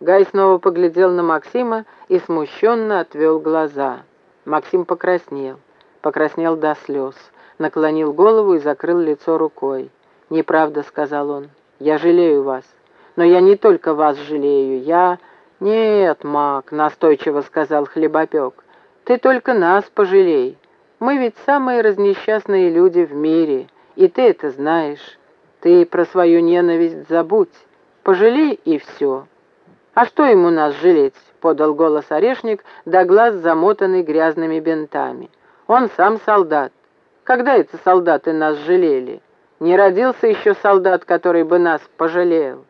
Гай снова поглядел на Максима и смущенно отвел глаза. Максим покраснел, покраснел до слез, наклонил голову и закрыл лицо рукой. «Неправда», — сказал он, — «я жалею вас. Но я не только вас жалею, я...» «Нет, Мак», — настойчиво сказал Хлебопек, — «ты только нас пожалей. Мы ведь самые разнесчастные люди в мире, и ты это знаешь. Ты про свою ненависть забудь, пожалей и все». «А что ему нас жалеть?» — подал голос Орешник, до глаз замотанный грязными бинтами. «Он сам солдат. Когда это солдаты нас жалели? Не родился еще солдат, который бы нас пожалел».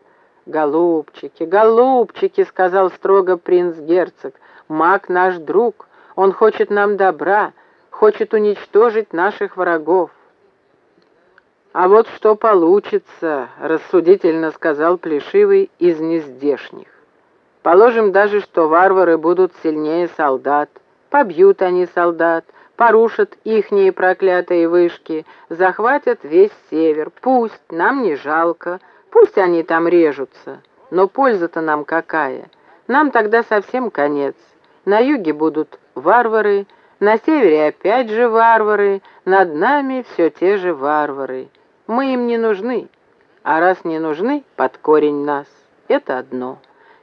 «Голубчики, голубчики!» — сказал строго принц-герцог. «Маг наш друг, он хочет нам добра, хочет уничтожить наших врагов». «А вот что получится», — рассудительно сказал Плешивый из нездешних. «Положим даже, что варвары будут сильнее солдат, побьют они солдат, порушат ихние проклятые вышки, захватят весь север, пусть, нам не жалко». Пусть они там режутся, но польза-то нам какая? Нам тогда совсем конец. На юге будут варвары, на севере опять же варвары, над нами все те же варвары. Мы им не нужны, а раз не нужны, под корень нас. Это одно.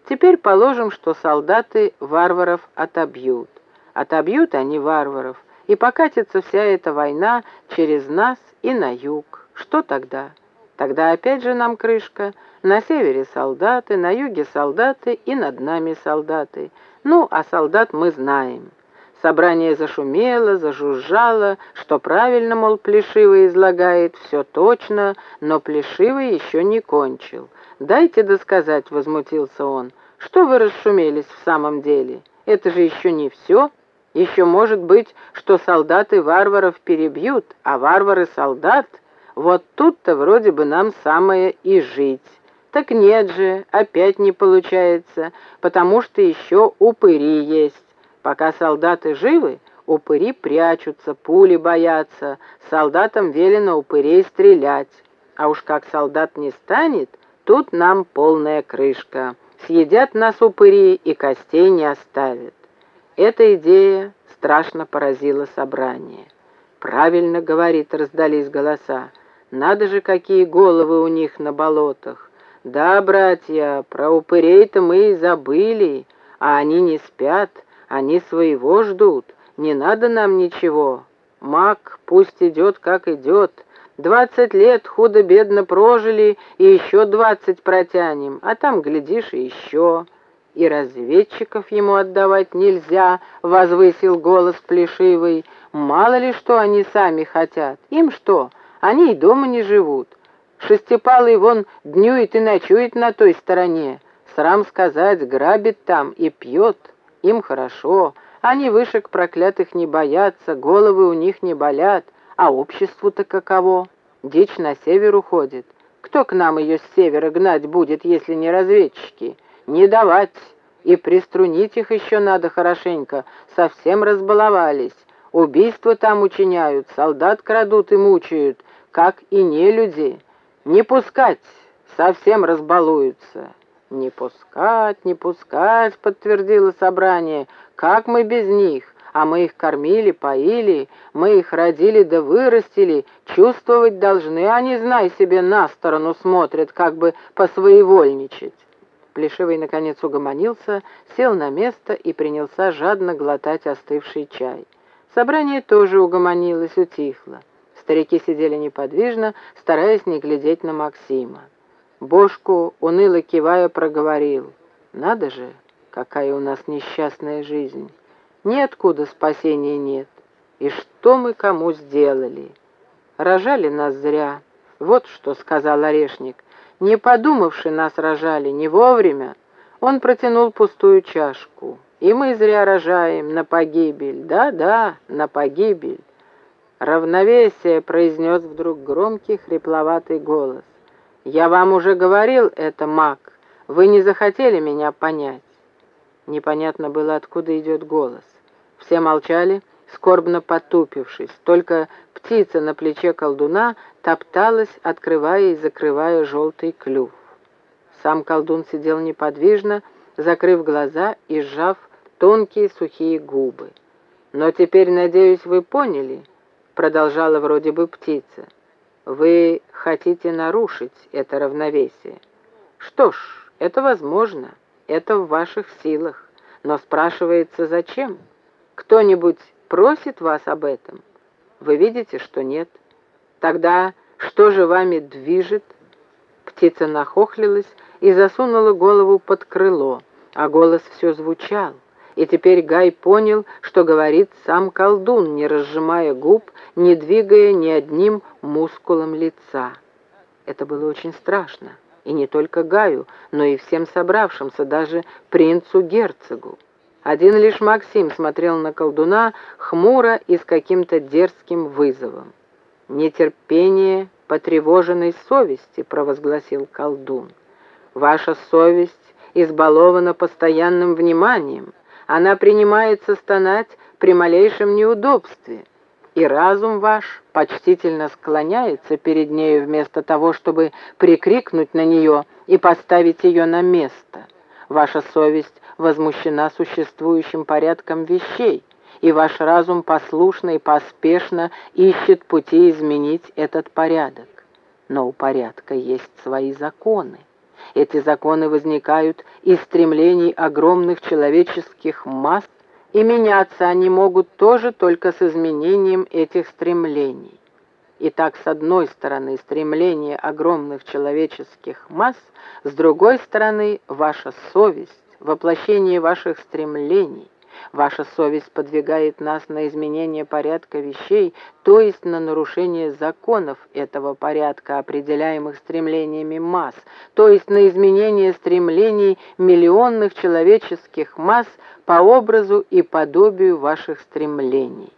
Теперь положим, что солдаты варваров отобьют. Отобьют они варваров, и покатится вся эта война через нас и на юг. Что тогда? Тогда опять же нам крышка. На севере солдаты, на юге солдаты и над нами солдаты. Ну, а солдат мы знаем. Собрание зашумело, зажужжало, что правильно, мол, Плешивый излагает, все точно, но Плешивый еще не кончил. «Дайте досказать», — возмутился он, — «что вы расшумелись в самом деле? Это же еще не все. Еще может быть, что солдаты варваров перебьют, а варвары солдат — вот тут-то вроде бы нам самое и жить. Так нет же, опять не получается, потому что еще упыри есть. Пока солдаты живы, упыри прячутся, пули боятся, солдатам велено упырей стрелять. А уж как солдат не станет, тут нам полная крышка. Съедят нас упыри и костей не оставят. Эта идея страшно поразила собрание. «Правильно, — говорит, — раздались голоса. Надо же, какие головы у них на болотах. Да, братья, про упырей-то мы и забыли, а они не спят, они своего ждут. Не надо нам ничего. Маг пусть идет, как идет. Двадцать лет худо-бедно прожили, и еще двадцать протянем, а там, глядишь, еще. И разведчиков ему отдавать нельзя, — возвысил голос плешивый. Мало ли что они сами хотят. Им что, — они и дома не живут. Шестипалый вон днюет и ночует на той стороне. Срам сказать, грабит там и пьет. Им хорошо. Они вышек проклятых не боятся, головы у них не болят. А обществу-то каково? Дичь на север уходит. Кто к нам ее с севера гнать будет, если не разведчики? Не давать. И приструнить их еще надо хорошенько. Совсем разбаловались. Убийства там учиняют, солдат крадут и мучают как и не люди. Не пускать, совсем разбалуются. Не пускать, не пускать, подтвердило собрание. Как мы без них? А мы их кормили, поили, мы их родили да вырастили. Чувствовать должны, а не, знай себе, на сторону смотрят, как бы посвоевольничать. Плешивый, наконец, угомонился, сел на место и принялся жадно глотать остывший чай. Собрание тоже угомонилось, утихло. Старики сидели неподвижно, стараясь не глядеть на Максима. Бошку, уныло кивая, проговорил. «Надо же, какая у нас несчастная жизнь! Ниоткуда спасения нет. И что мы кому сделали? Рожали нас зря. Вот что сказал Орешник. Не подумавши, нас рожали, не вовремя. Он протянул пустую чашку. И мы зря рожаем, на погибель. Да-да, на погибель. «Равновесие!» — произнес вдруг громкий, хрипловатый голос. «Я вам уже говорил это, маг. Вы не захотели меня понять». Непонятно было, откуда идет голос. Все молчали, скорбно потупившись. Только птица на плече колдуна топталась, открывая и закрывая желтый клюв. Сам колдун сидел неподвижно, закрыв глаза и сжав тонкие сухие губы. «Но теперь, надеюсь, вы поняли», — продолжала вроде бы птица. «Вы хотите нарушить это равновесие. Что ж, это возможно, это в ваших силах, но спрашивается, зачем? Кто-нибудь просит вас об этом? Вы видите, что нет. Тогда что же вами движет?» Птица нахохлилась и засунула голову под крыло, а голос все звучал. И теперь Гай понял, что говорит сам колдун, не разжимая губ, не двигая ни одним мускулом лица. Это было очень страшно, и не только Гаю, но и всем собравшимся, даже принцу-герцогу. Один лишь Максим смотрел на колдуна хмуро и с каким-то дерзким вызовом. «Нетерпение потревоженной совести», — провозгласил колдун. «Ваша совесть избалована постоянным вниманием, она принимается стонать при малейшем неудобстве, и разум ваш почтительно склоняется перед нею вместо того, чтобы прикрикнуть на нее и поставить ее на место. Ваша совесть возмущена существующим порядком вещей, и ваш разум послушно и поспешно ищет пути изменить этот порядок. Но у порядка есть свои законы. Эти законы возникают из стремлений огромных человеческих масс, и меняться они могут тоже только с изменением этих стремлений. Итак, с одной стороны стремление огромных человеческих масс, с другой стороны ваша совесть, воплощение ваших стремлений, Ваша совесть подвигает нас на изменение порядка вещей, то есть на нарушение законов этого порядка, определяемых стремлениями масс, то есть на изменение стремлений миллионных человеческих масс по образу и подобию ваших стремлений.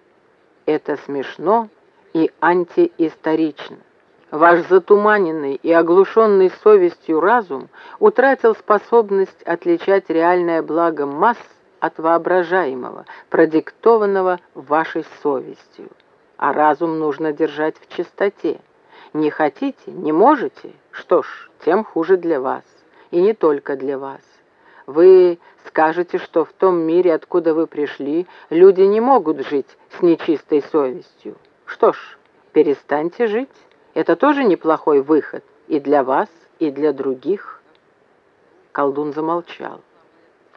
Это смешно и антиисторично. Ваш затуманенный и оглушенный совестью разум утратил способность отличать реальное благо масс от воображаемого, продиктованного вашей совестью. А разум нужно держать в чистоте. Не хотите, не можете? Что ж, тем хуже для вас. И не только для вас. Вы скажете, что в том мире, откуда вы пришли, люди не могут жить с нечистой совестью. Что ж, перестаньте жить. Это тоже неплохой выход и для вас, и для других. Колдун замолчал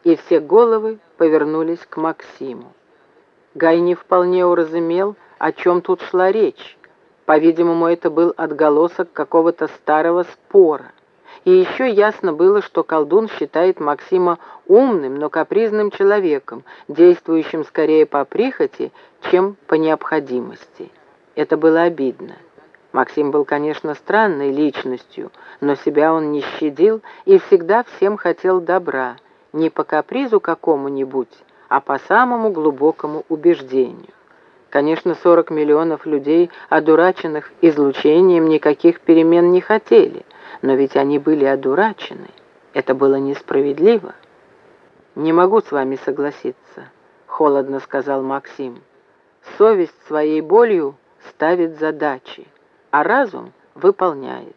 и все головы повернулись к Максиму. Гай не вполне уразумел, о чем тут шла речь. По-видимому, это был отголосок какого-то старого спора. И еще ясно было, что колдун считает Максима умным, но капризным человеком, действующим скорее по прихоти, чем по необходимости. Это было обидно. Максим был, конечно, странной личностью, но себя он не щадил и всегда всем хотел добра – не по капризу какому-нибудь, а по самому глубокому убеждению. Конечно, 40 миллионов людей, одураченных излучением, никаких перемен не хотели, но ведь они были одурачены. Это было несправедливо. «Не могу с вами согласиться», — холодно сказал Максим. «Совесть своей болью ставит задачи, а разум выполняет.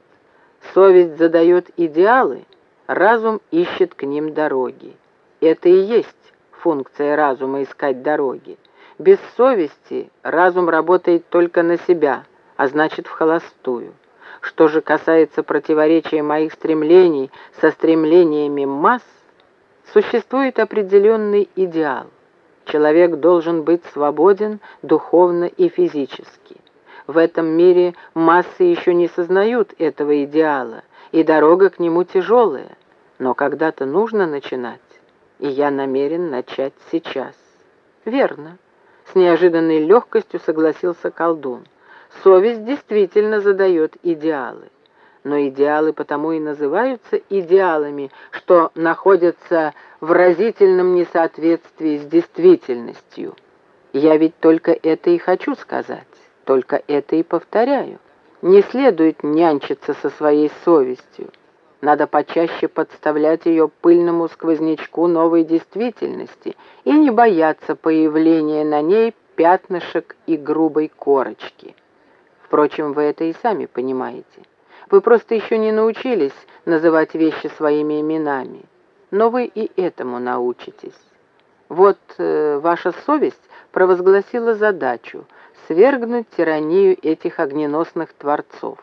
Совесть задает идеалы, Разум ищет к ним дороги. Это и есть функция разума искать дороги. Без совести разум работает только на себя, а значит в холостую. Что же касается противоречия моих стремлений со стремлениями масс, существует определенный идеал. Человек должен быть свободен духовно и физически. В этом мире массы еще не сознают этого идеала, и дорога к нему тяжелая. Но когда-то нужно начинать, и я намерен начать сейчас. Верно. С неожиданной легкостью согласился колдун. Совесть действительно задает идеалы. Но идеалы потому и называются идеалами, что находятся в разительном несоответствии с действительностью. Я ведь только это и хочу сказать, только это и повторяю. Не следует нянчиться со своей совестью. Надо почаще подставлять ее пыльному сквознячку новой действительности и не бояться появления на ней пятнышек и грубой корочки. Впрочем, вы это и сами понимаете. Вы просто еще не научились называть вещи своими именами. но вы и этому научитесь. Вот э, ваша совесть провозгласила задачу свергнуть тиранию этих огненосных творцов.